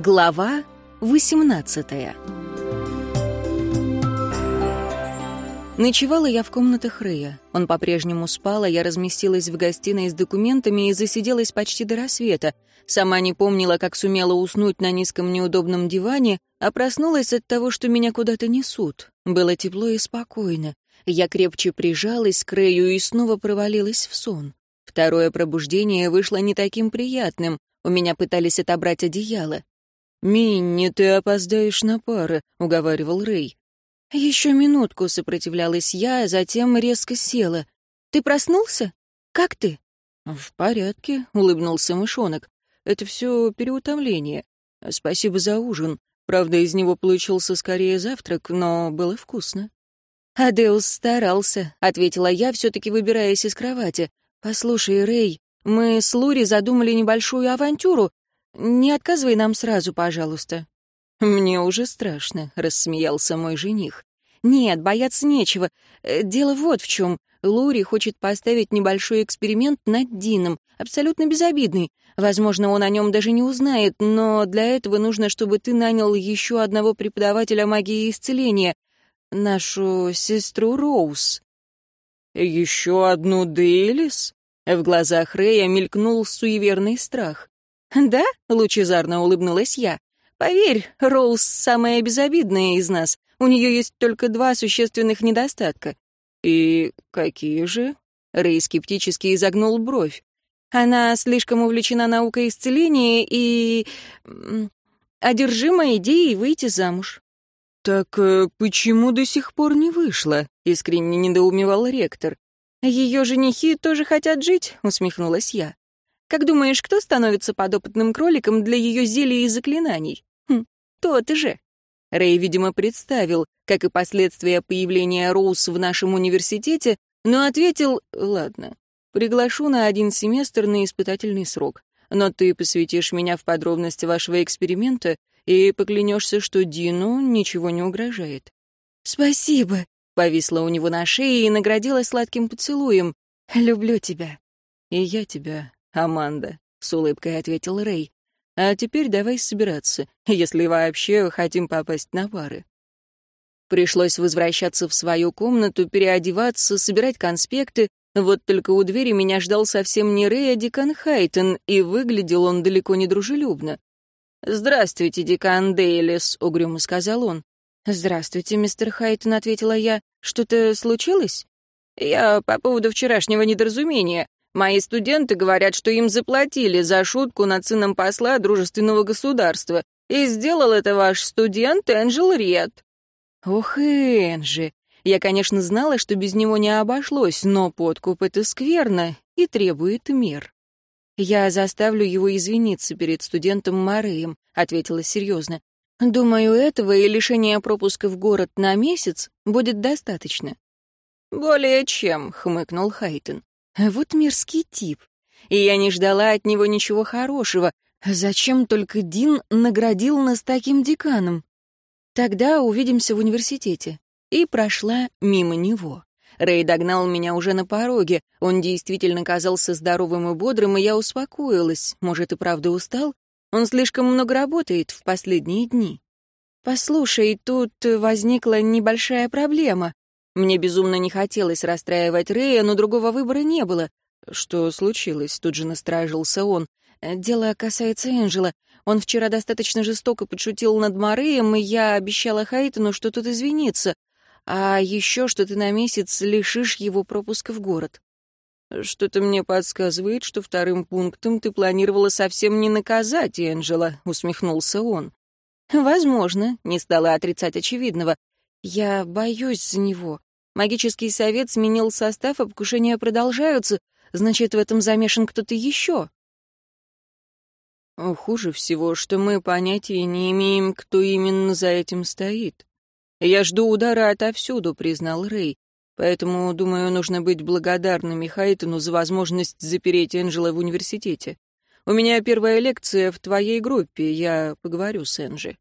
Глава 18 Ночевала я в комнатах Рэя. Он по-прежнему спал, а я разместилась в гостиной с документами и засиделась почти до рассвета. Сама не помнила, как сумела уснуть на низком неудобном диване, а проснулась от того, что меня куда-то несут. Было тепло и спокойно. Я крепче прижалась к Рэю и снова провалилась в сон. Второе пробуждение вышло не таким приятным. У меня пытались отобрать одеяло. «Минни, ты опоздаешь на пары», — уговаривал Рэй. «Еще минутку», — сопротивлялась я, а затем резко села. «Ты проснулся? Как ты?» «В порядке», — улыбнулся мышонок. «Это все переутомление. Спасибо за ужин. Правда, из него получился скорее завтрак, но было вкусно». «Адеус старался», — ответила я, все-таки выбираясь из кровати. «Послушай, Рэй, мы с Лури задумали небольшую авантюру, не отказывай нам сразу, пожалуйста». «Мне уже страшно», — рассмеялся мой жених. «Нет, бояться нечего. Э, дело вот в чем. Лури хочет поставить небольшой эксперимент над Дином, абсолютно безобидный. Возможно, он о нем даже не узнает, но для этого нужно, чтобы ты нанял еще одного преподавателя магии исцеления, нашу сестру Роуз». «Еще одну Дейлис?» В глазах Рэя мелькнул суеверный страх. «Да?» — лучезарно улыбнулась я. «Поверь, Роуз самая безобидная из нас. У нее есть только два существенных недостатка». «И какие же?» — Рэй скептически изогнул бровь. «Она слишком увлечена наукой исцеления и... одержима идеей выйти замуж». «Так э, почему до сих пор не вышла?» — искренне недоумевал ректор. «Ее женихи тоже хотят жить», — усмехнулась я. Как думаешь, кто становится подопытным кроликом для ее зелий и заклинаний? Хм, то-то же. Рэй, видимо, представил, как и последствия появления Роуз в нашем университете, но ответил «Ладно, приглашу на один семестр на испытательный срок, но ты посвятишь меня в подробности вашего эксперимента и поклянешься, что Дину ничего не угрожает». «Спасибо», — повисла у него на шее и наградила сладким поцелуем. «Люблю тебя». «И я тебя Аманда», — с улыбкой ответил Рэй. «А теперь давай собираться, если вообще хотим попасть на пары». Пришлось возвращаться в свою комнату, переодеваться, собирать конспекты. Вот только у двери меня ждал совсем не Рэй, а Дикан Хайтон, и выглядел он далеко не дружелюбно. «Здравствуйте, Дикан Дейлис», — угрюмо сказал он. «Здравствуйте, мистер Хайтон», — ответила я. «Что-то случилось?» «Я по поводу вчерашнего недоразумения. Мои студенты говорят, что им заплатили за шутку над сыном посла дружественного государства, и сделал это ваш студент Энджел Ред». «Ох, Энджи! Я, конечно, знала, что без него не обошлось, но подкуп — это скверно и требует мер». «Я заставлю его извиниться перед студентом Мареем», — ответила серьезно. «Думаю, этого и лишения пропуска в город на месяц будет достаточно». «Более чем», — хмыкнул Хайтон. Вот мерзкий тип. И я не ждала от него ничего хорошего. Зачем только Дин наградил нас таким деканом? Тогда увидимся в университете. И прошла мимо него. Рэй догнал меня уже на пороге. Он действительно казался здоровым и бодрым, и я успокоилась. Может, и правда устал? Он слишком много работает в последние дни. «Послушай, тут возникла небольшая проблема. Мне безумно не хотелось расстраивать Рэя, но другого выбора не было. Что случилось? Тут же насторожился он. Дело касается Энджела. Он вчера достаточно жестоко подшутил над Мореем, и я обещала Хайтону, что тут извинится. А еще, что ты на месяц лишишь его пропуска в город. «Что-то мне подсказывает, что вторым пунктом ты планировала совсем не наказать Энджела», — усмехнулся он. «Возможно», — не стала отрицать очевидного. «Я боюсь за него. Магический совет сменил состав, обкушения продолжаются. Значит, в этом замешан кто-то еще. Хуже всего, что мы понятия не имеем, кто именно за этим стоит. Я жду удара отовсюду, признал Рэй. Поэтому, думаю, нужно быть благодарными Хайтону за возможность запереть Энджела в университете. У меня первая лекция в твоей группе, я поговорю с Энджи.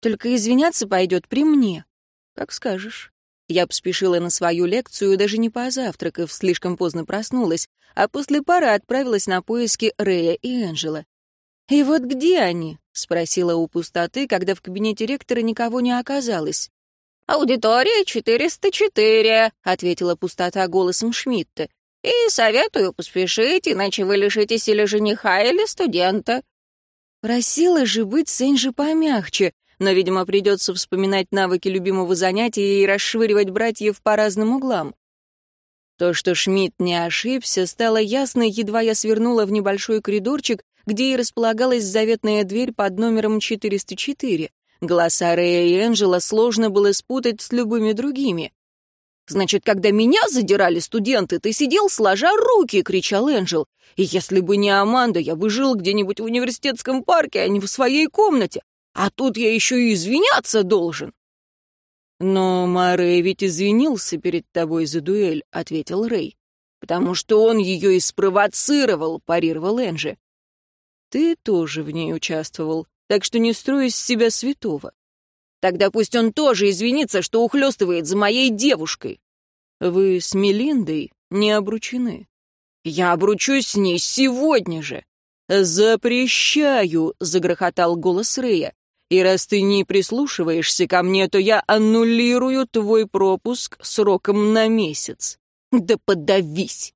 Только извиняться пойдет при мне. Как скажешь. Я поспешила на свою лекцию, даже не позавтракав, слишком поздно проснулась, а после пары отправилась на поиски Рэя и Энджела. «И вот где они?» — спросила у пустоты, когда в кабинете ректора никого не оказалось. «Аудитория 404», — ответила пустота голосом Шмидта. «И советую поспешить, иначе вы лишитесь или жениха, или студента». Просила же быть с Энджи помягче, но, видимо, придется вспоминать навыки любимого занятия и расшвыривать братьев по разным углам. То, что Шмидт не ошибся, стало ясно, едва я свернула в небольшой коридорчик, где и располагалась заветная дверь под номером 404. Голоса Рэя и Энджела сложно было спутать с любыми другими. «Значит, когда меня задирали студенты, ты сидел сложа руки!» — кричал Энджел. «И если бы не Аманда, я бы жил где-нибудь в университетском парке, а не в своей комнате. А тут я еще и извиняться должен!» «Но Марей ведь извинился перед тобой за дуэль», — ответил Рэй. «Потому что он ее и спровоцировал», — парировал Энджи. «Ты тоже в ней участвовал так что не строй из себя святого. Тогда пусть он тоже извинится, что ухлёстывает за моей девушкой. Вы с Мелиндой не обручены. Я обручусь с ней сегодня же. «Запрещаю!» — загрохотал голос Рэя. «И раз ты не прислушиваешься ко мне, то я аннулирую твой пропуск сроком на месяц». «Да подавись!»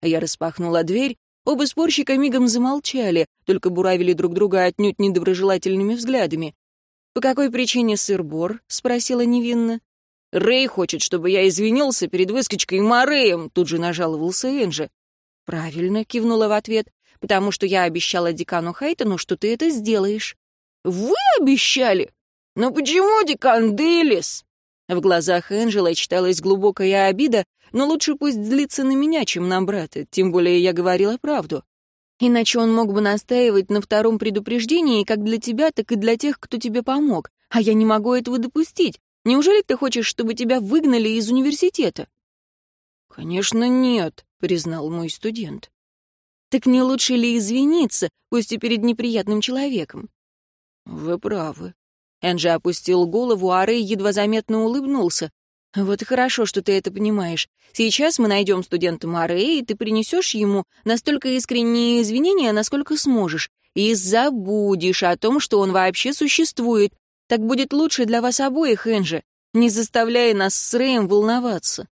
Я распахнула дверь Оба спорщика мигом замолчали, только буравили друг друга отнюдь недоброжелательными взглядами. «По какой причине сыр-бор?» — спросила невинно. «Рэй хочет, чтобы я извинился перед выскочкой Мореем», — тут же нажаловался Энджи. «Правильно», — кивнула в ответ, «потому что я обещала декану Хайтону, что ты это сделаешь». «Вы обещали? Но почему декан Делис?» В глазах Энджела читалась глубокая обида, но лучше пусть злится на меня, чем на брата, тем более я говорила правду. Иначе он мог бы настаивать на втором предупреждении как для тебя, так и для тех, кто тебе помог. А я не могу этого допустить. Неужели ты хочешь, чтобы тебя выгнали из университета?» «Конечно, нет», — признал мой студент. «Так не лучше ли извиниться, пусть и перед неприятным человеком?» «Вы правы». Энджи опустил голову, а Рэй едва заметно улыбнулся. «Вот и хорошо, что ты это понимаешь. Сейчас мы найдем студента Море, и ты принесешь ему настолько искренние извинения, насколько сможешь, и забудешь о том, что он вообще существует. Так будет лучше для вас обоих, Энджи, не заставляя нас с Рэем волноваться».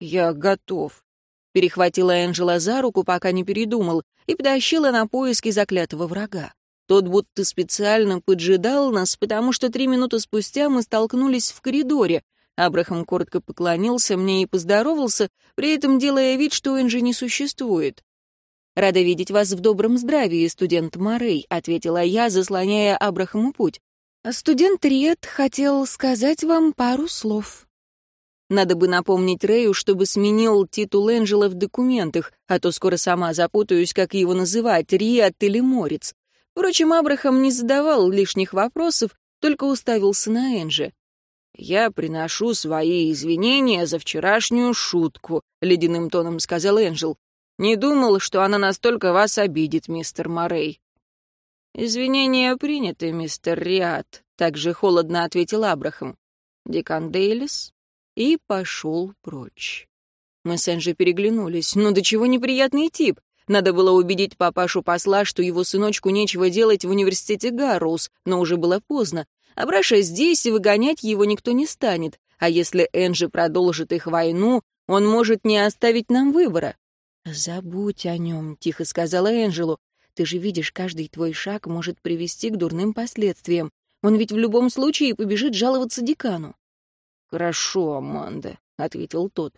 «Я готов», — перехватила Энджела за руку, пока не передумал, и потащила на поиски заклятого врага. Тот будто специально поджидал нас, потому что три минуты спустя мы столкнулись в коридоре, Абрахам коротко поклонился мне и поздоровался, при этом делая вид, что Энджи не существует. «Рада видеть вас в добром здравии, студент Морей», — ответила я, заслоняя Абрахаму путь. «Студент Риет хотел сказать вам пару слов». Надо бы напомнить Рэю, чтобы сменил титул Энджела в документах, а то скоро сама запутаюсь, как его называть, Риет или Морец. Впрочем, Абрахам не задавал лишних вопросов, только уставился на Энджи. «Я приношу свои извинения за вчерашнюю шутку», — ледяным тоном сказал Энджел. «Не думал, что она настолько вас обидит, мистер Морей». «Извинения приняты, мистер Риад», — также холодно ответил Абрахам. Декан Дейлис и пошел прочь. Мы с Энджи переглянулись. Ну, до чего неприятный тип. Надо было убедить папашу посла, что его сыночку нечего делать в университете Гарроуз, но уже было поздно. Абраша здесь, и выгонять его никто не станет. А если Энджи продолжит их войну, он может не оставить нам выбора. «Забудь о нем», — тихо сказала Энджелу. «Ты же видишь, каждый твой шаг может привести к дурным последствиям. Он ведь в любом случае побежит жаловаться декану». «Хорошо, Аманда», — ответил тот.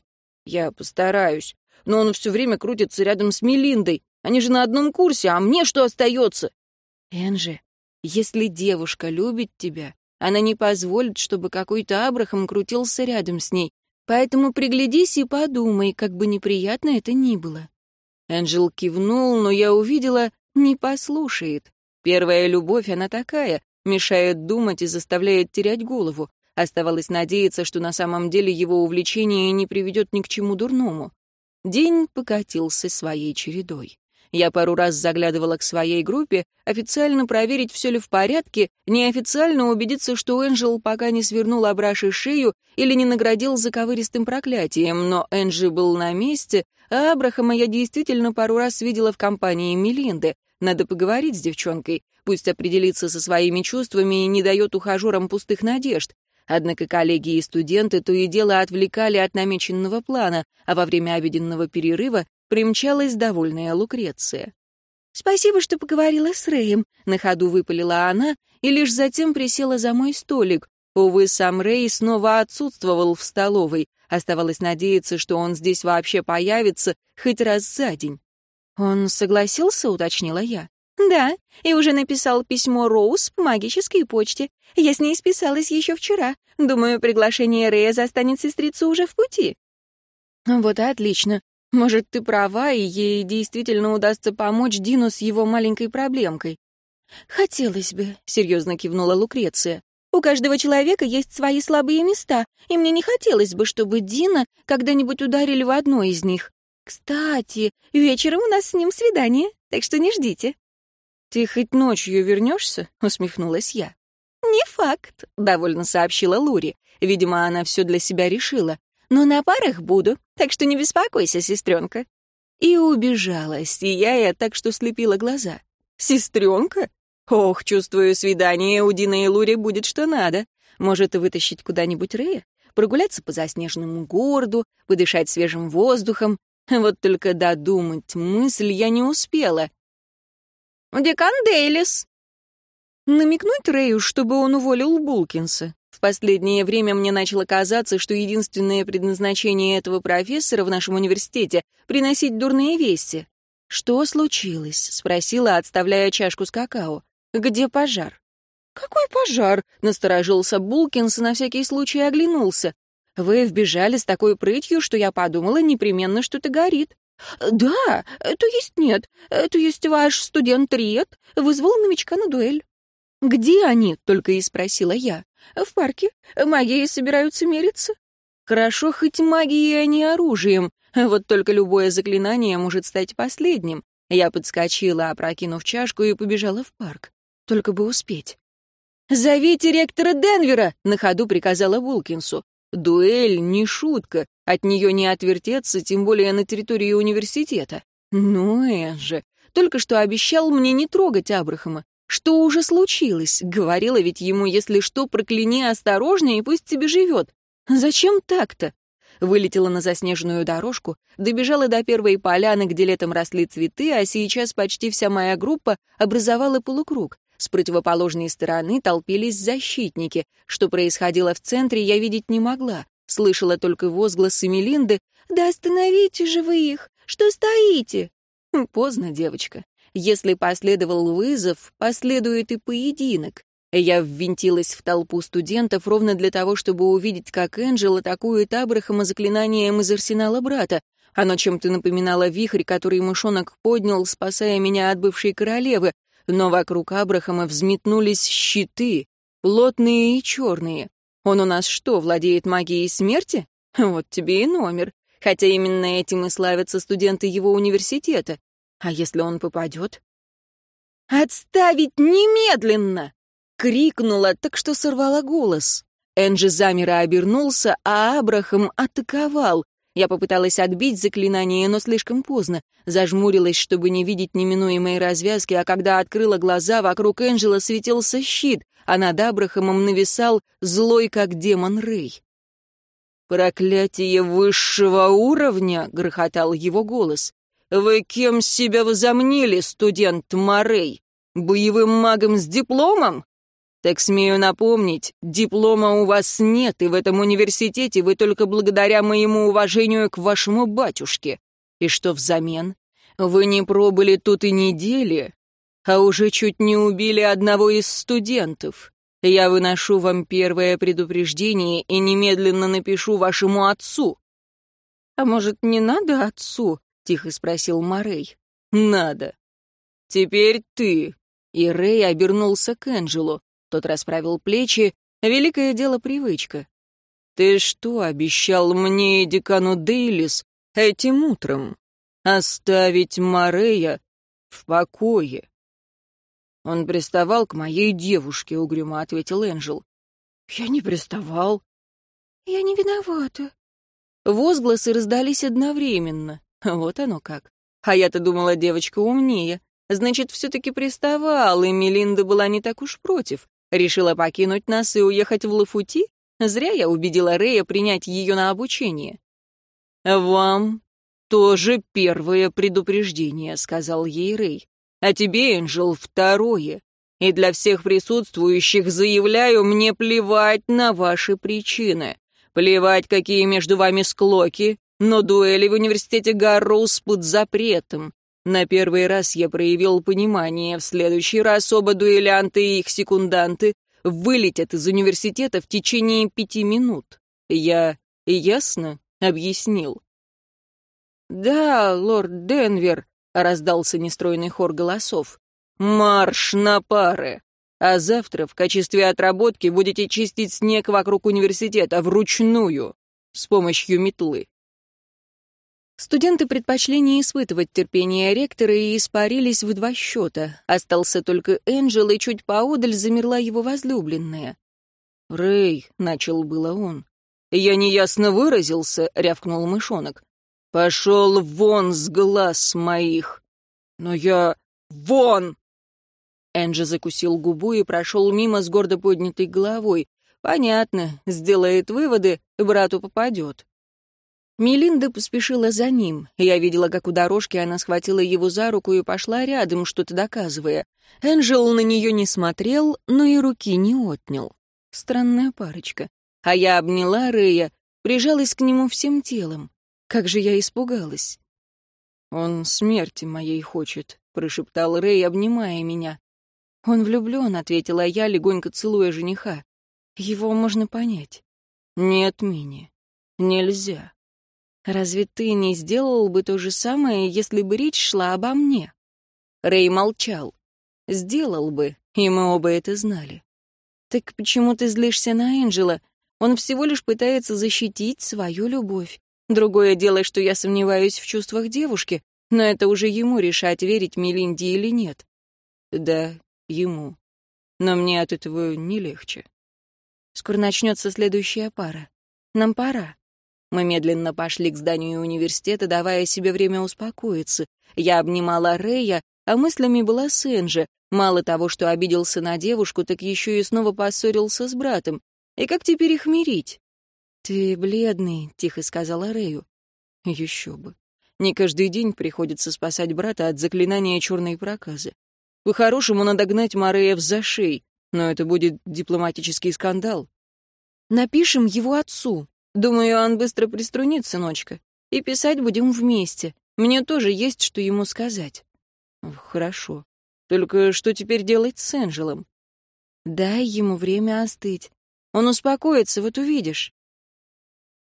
«Я постараюсь. Но он все время крутится рядом с Мелиндой. Они же на одном курсе, а мне что остается?» «Энджи, если девушка любит тебя, она не позволит, чтобы какой-то Абрахам крутился рядом с ней. Поэтому приглядись и подумай, как бы неприятно это ни было. Энджел кивнул, но я увидела, не послушает. Первая любовь, она такая, мешает думать и заставляет терять голову. Оставалось надеяться, что на самом деле его увлечение не приведет ни к чему дурному. День покатился своей чередой. Я пару раз заглядывала к своей группе, официально проверить, все ли в порядке, неофициально убедиться, что Энджел пока не свернул Абраши шею или не наградил заковыристым проклятием, но Энджи был на месте, а Абрахама я действительно пару раз видела в компании Мелинды. Надо поговорить с девчонкой, пусть определится со своими чувствами и не дает ухажерам пустых надежд. Однако коллеги и студенты то и дело отвлекали от намеченного плана, а во время обеденного перерыва примчалась довольная Лукреция. «Спасибо, что поговорила с Рэем», — на ходу выпалила она и лишь затем присела за мой столик. Увы, сам Рэй снова отсутствовал в столовой. Оставалось надеяться, что он здесь вообще появится хоть раз за день. «Он согласился?» — уточнила я. «Да, и уже написал письмо Роуз по магической почте. Я с ней списалась еще вчера. Думаю, приглашение Рэя застанет сестрицу уже в пути». «Вот и отлично. Может, ты права, и ей действительно удастся помочь Дину с его маленькой проблемкой». «Хотелось бы», — серьезно кивнула Лукреция. «У каждого человека есть свои слабые места, и мне не хотелось бы, чтобы Дина когда-нибудь ударили в одно из них. Кстати, вечером у нас с ним свидание, так что не ждите». «Ты хоть ночью вернешься?» — усмехнулась я. «Не факт», — довольно сообщила Лури. Видимо, она все для себя решила. «Но на парах буду, так что не беспокойся, сестренка». И убежала, сияя так, что слепила глаза. «Сестренка? Ох, чувствую, свидание у Дина и Лури будет что надо. Может, вытащить куда-нибудь Рея? Прогуляться по заснеженному городу, подышать свежим воздухом. Вот только додумать мысль я не успела. «Декан Дейлис!» Намекнуть Рэю, чтобы он уволил Булкинса. В последнее время мне начало казаться, что единственное предназначение этого профессора в нашем университете — приносить дурные вести. «Что случилось?» — спросила, отставляя чашку с какао. «Где пожар?» «Какой пожар?» — насторожился Булкинс и на всякий случай оглянулся. «Вы вбежали с такой прытью, что я подумала, непременно что-то горит. «Да, то есть нет, то есть ваш студент Риет вызвал новичка на дуэль». «Где они?» — только и спросила я. «В парке. Магией собираются мериться». «Хорошо, хоть магией, а не оружием. Вот только любое заклинание может стать последним». Я подскочила, опрокинув чашку, и побежала в парк. Только бы успеть. «Зовите ректора Денвера!» — на ходу приказала Вулкинсу. «Дуэль — не шутка. От нее не отвертеться, тем более на территории университета. Ну, Энджи, только что обещал мне не трогать Абрахама. Что уже случилось? Говорила ведь ему, если что, прокляни осторожнее и пусть тебе живет. Зачем так-то? Вылетела на заснеженную дорожку, добежала до первой поляны, где летом росли цветы, а сейчас почти вся моя группа образовала полукруг. С противоположной стороны толпились защитники. Что происходило в центре, я видеть не могла. Слышала только возгласы Мелинды «Да остановите же вы их! Что стоите?» хм, Поздно, девочка. Если последовал вызов, последует и поединок. Я ввинтилась в толпу студентов ровно для того, чтобы увидеть, как Энджел атакует Абрахама заклинанием из арсенала брата. Оно чем-то напоминало вихрь, который мышонок поднял, спасая меня от бывшей королевы, но вокруг Абрахама взметнулись щиты, плотные и черные. Он у нас что, владеет магией смерти? Вот тебе и номер. Хотя именно этим и славятся студенты его университета. А если он попадет? «Отставить немедленно!» Крикнула, так что сорвала голос. Энджи замер и обернулся, а Абрахам атаковал. Я попыталась отбить заклинание, но слишком поздно. Зажмурилась, чтобы не видеть неминуемой развязки, а когда открыла глаза, вокруг Энджела светился щит а над Абрахамом нависал злой, как демон Рэй. «Проклятие высшего уровня!» — грохотал его голос. «Вы кем себя возомнили, студент Морей? Боевым магом с дипломом? Так смею напомнить, диплома у вас нет, и в этом университете вы только благодаря моему уважению к вашему батюшке. И что взамен? Вы не пробыли тут и недели, а уже чуть не убили одного из студентов. Я выношу вам первое предупреждение и немедленно напишу вашему отцу». «А может, не надо отцу?» — тихо спросил Морей. «Надо. Теперь ты». И Рэй обернулся к Энджелу. Тот расправил плечи. Великое дело привычка. «Ты что обещал мне и декану Дейлис этим утром? Оставить Морея в покое?» «Он приставал к моей девушке», — угрюмо ответил Энджел. «Я не приставал». «Я не виновата». Возгласы раздались одновременно. Вот оно как. А я-то думала, девочка умнее. Значит, все-таки приставал, и Мелинда была не так уж против. Решила покинуть нас и уехать в Лафути? Зря я убедила Рэя принять ее на обучение. «Вам тоже первое предупреждение», — сказал ей Рэй. «А тебе, Энджел, второе. И для всех присутствующих заявляю, мне плевать на ваши причины. Плевать, какие между вами склоки, но дуэли в университете Гарроуз под запретом. На первый раз я проявил понимание, в следующий раз оба дуэлянта и их секунданты вылетят из университета в течение пяти минут. Я ясно объяснил. «Да, лорд Денвер», — раздался нестройный хор голосов. «Марш на пары! А завтра в качестве отработки будете чистить снег вокруг университета вручную, с помощью метлы». Студенты предпочли не испытывать терпения ректора и испарились в два счета. Остался только Энджел, и чуть поодаль замерла его возлюбленная. «Рэй», — начал было он. «Я неясно выразился», — рявкнул мышонок. «Пошел вон с глаз моих!» «Но я... вон!» Энджи закусил губу и прошел мимо с гордо поднятой головой. «Понятно, сделает выводы, брату попадет». Мелинда поспешила за ним. Я видела, как у дорожки она схватила его за руку и пошла рядом, что-то доказывая. Энджел на нее не смотрел, но и руки не отнял. Странная парочка. А я обняла Рэя, прижалась к нему всем телом. Как же я испугалась. «Он смерти моей хочет», — прошептал Рэй, обнимая меня. «Он влюблен», — ответила я, легонько целуя жениха. «Его можно понять». «Нет, Мини, нельзя». Разве ты не сделал бы то же самое, если бы речь шла обо мне? Рэй молчал. Сделал бы, и мы оба это знали. Так почему ты злишься на Энджела? Он всего лишь пытается защитить свою любовь. Другое дело, что я сомневаюсь в чувствах девушки, но это уже ему решать, верить Мелинде или нет. Да, ему. Но мне от этого не легче. Скоро начнется следующая пара. Нам пора. Мы медленно пошли к зданию университета, давая себе время успокоиться. Я обнимала Рэя, а мыслями была с Энджи. Мало того, что обиделся на девушку, так еще и снова поссорился с братом. И как теперь их мирить? «Ты бледный», — тихо сказала Рэю. «Еще бы. Не каждый день приходится спасать брата от заклинания черной проказы. По-хорошему надо гнать Мореев за шеи, но это будет дипломатический скандал. Напишем его отцу. Думаю, он быстро приструнит, сыночка. И писать будем вместе. Мне тоже есть, что ему сказать. Хорошо. Только что теперь делать с Энджелом? Дай ему время остыть. Он успокоится, вот увидишь.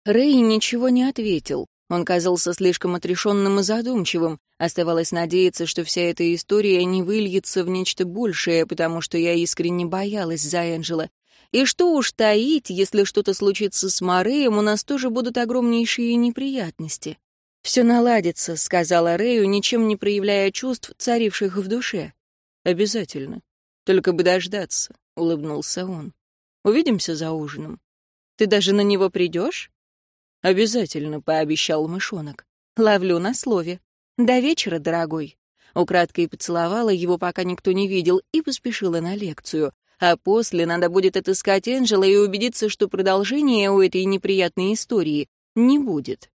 Рэй ничего не ответил. Он казался слишком отрешенным и задумчивым. Оставалось надеяться, что вся эта история не выльется в нечто большее, потому что я искренне боялась за Энджела. И что уж таить, если что-то случится с Мореем, у нас тоже будут огромнейшие неприятности. «Все наладится», — сказала Рэю, ничем не проявляя чувств, царивших в душе. «Обязательно. Только бы дождаться», — улыбнулся он. «Увидимся за ужином. Ты даже на него придешь?» «Обязательно», — пообещал мышонок. «Ловлю на слове. До вечера, дорогой». Украдкой поцеловала его, пока никто не видел, и поспешила на лекцию а после надо будет отыскать Энджела и убедиться, что продолжения у этой неприятной истории не будет.